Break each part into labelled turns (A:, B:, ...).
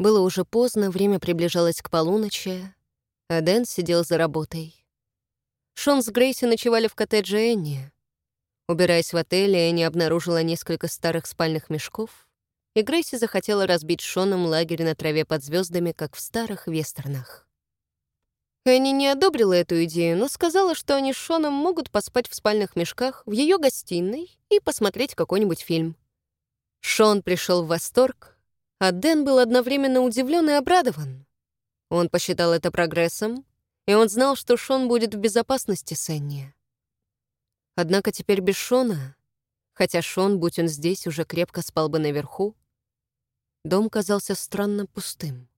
A: Было уже поздно, время приближалось к полуночи, а Дэн сидел за работой. Шон с Грейси ночевали в коттедже Энни. Убираясь в отеле, Энни обнаружила несколько старых спальных мешков, и Грейси захотела разбить Шоном лагерь на траве под звездами, как в старых вестернах. Энни не одобрила эту идею, но сказала, что они с Шоном могут поспать в спальных мешках в ее гостиной и посмотреть какой-нибудь фильм. Шон пришел в восторг, а Дэн был одновременно удивлен и обрадован. Он посчитал это прогрессом, и он знал, что Шон будет в безопасности с Энни. Однако теперь без Шона, хотя Шон, будь он здесь, уже крепко спал бы наверху, дом казался странно пустым.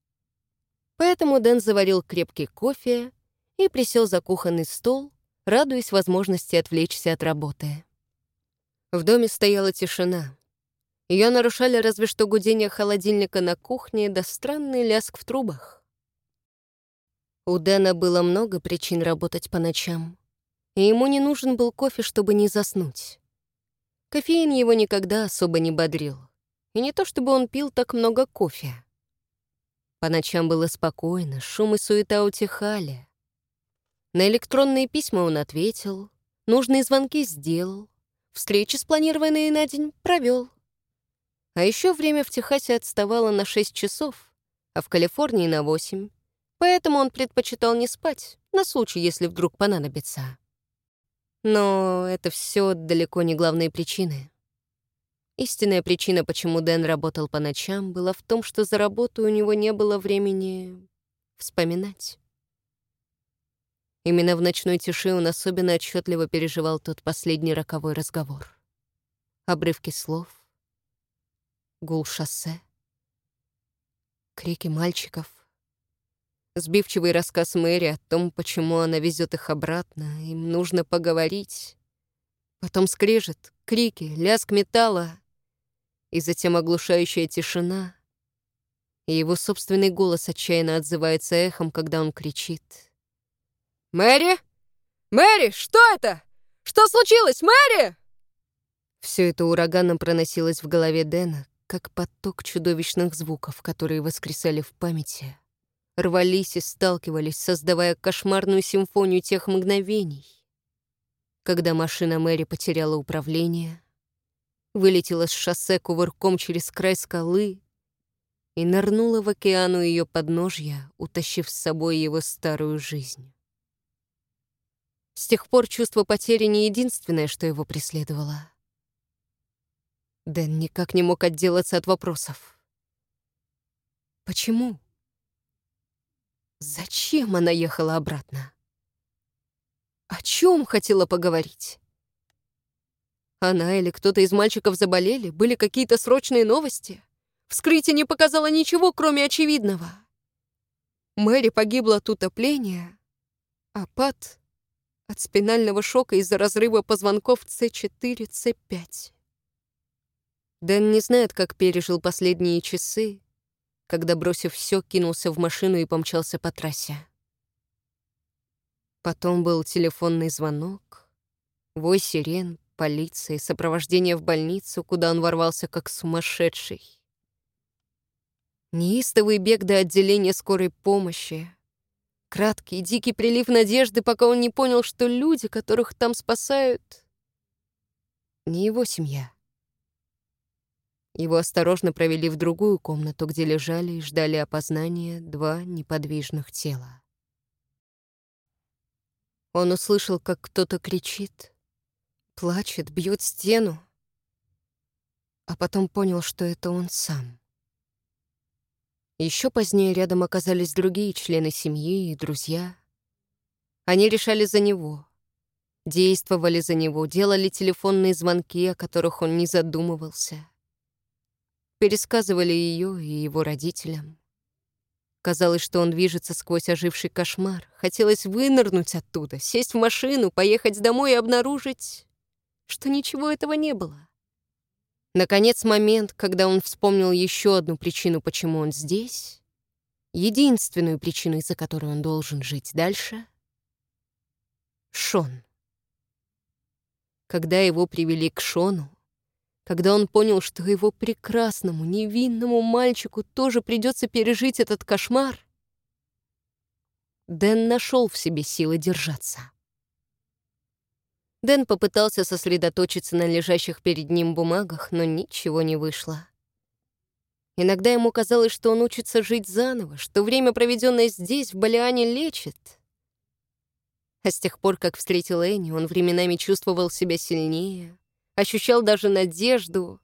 A: Поэтому Дэн заварил крепкий кофе и присел за кухонный стол, радуясь возможности отвлечься от работы. В доме стояла тишина. Ее нарушали разве что гудение холодильника на кухне да странный ляск в трубах. У Дэна было много причин работать по ночам, и ему не нужен был кофе, чтобы не заснуть. Кофеин его никогда особо не бодрил. И не то чтобы он пил так много кофе. По ночам было спокойно, шум и суета утихали. На электронные письма он ответил, нужные звонки сделал, встречи, спланированные на день, провел. А еще время в Техасе отставало на 6 часов, а в Калифорнии на 8, поэтому он предпочитал не спать, на случай, если вдруг понадобится. Но это все далеко не главные причины. Истинная причина, почему Дэн работал по ночам, была в том, что за работу у него не было времени вспоминать. Именно в ночной тиши он особенно отчетливо переживал тот последний роковой разговор. Обрывки слов, гул шоссе, крики мальчиков, сбивчивый рассказ Мэри о том, почему она везет их обратно, им нужно поговорить. Потом скрежет, крики, лязг металла, и затем оглушающая тишина, и его собственный голос отчаянно отзывается эхом, когда он кричит. «Мэри! Мэри, что это? Что случилось, Мэри?» Все это ураганом проносилось в голове Дэна, как поток чудовищных звуков, которые воскресали в памяти, рвались и сталкивались, создавая кошмарную симфонию тех мгновений, когда машина Мэри потеряла управление, вылетела с шоссе кувырком через край скалы и нырнула в океану ее подножья, утащив с собой его старую жизнь. С тех пор чувство потери не единственное, что его преследовало. Дэн никак не мог отделаться от вопросов. Почему? Зачем она ехала обратно? О чем хотела поговорить? Она или кто-то из мальчиков заболели? Были какие-то срочные новости? Вскрытие не показало ничего, кроме очевидного. Мэри погибла от утопления, а Пат — от спинального шока из-за разрыва позвонков С4, С5. Дэн не знает, как пережил последние часы, когда, бросив все, кинулся в машину и помчался по трассе. Потом был телефонный звонок, вой сирен, полиции, сопровождение в больницу, куда он ворвался как сумасшедший. Неистовый бег до отделения скорой помощи. Краткий, дикий прилив надежды, пока он не понял, что люди, которых там спасают, не его семья. Его осторожно провели в другую комнату, где лежали и ждали опознания два неподвижных тела. Он услышал, как кто-то кричит — плачет, бьет стену. А потом понял, что это он сам. Еще позднее рядом оказались другие члены семьи и друзья. Они решали за него, действовали за него, делали телефонные звонки, о которых он не задумывался. Пересказывали ее и его родителям. Казалось, что он движется сквозь оживший кошмар. Хотелось вынырнуть оттуда, сесть в машину, поехать домой и обнаружить что ничего этого не было. Наконец, момент, когда он вспомнил еще одну причину, почему он здесь, единственную причину, из-за которой он должен жить дальше — Шон. Когда его привели к Шону, когда он понял, что его прекрасному, невинному мальчику тоже придется пережить этот кошмар, Дэн нашел в себе силы держаться. Дэн попытался сосредоточиться на лежащих перед ним бумагах, но ничего не вышло. Иногда ему казалось, что он учится жить заново, что время, проведенное здесь, в Балиане, лечит. А с тех пор, как встретил Энни, он временами чувствовал себя сильнее, ощущал даже надежду.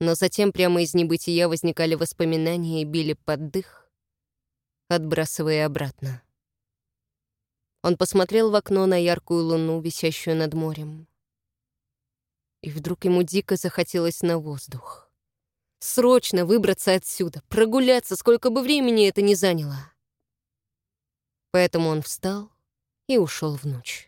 A: Но затем прямо из небытия возникали воспоминания и били под дых, отбрасывая обратно. Он посмотрел в окно на яркую луну, висящую над морем. И вдруг ему дико захотелось на воздух. Срочно выбраться отсюда, прогуляться, сколько бы времени это ни заняло. Поэтому он встал и ушел в ночь.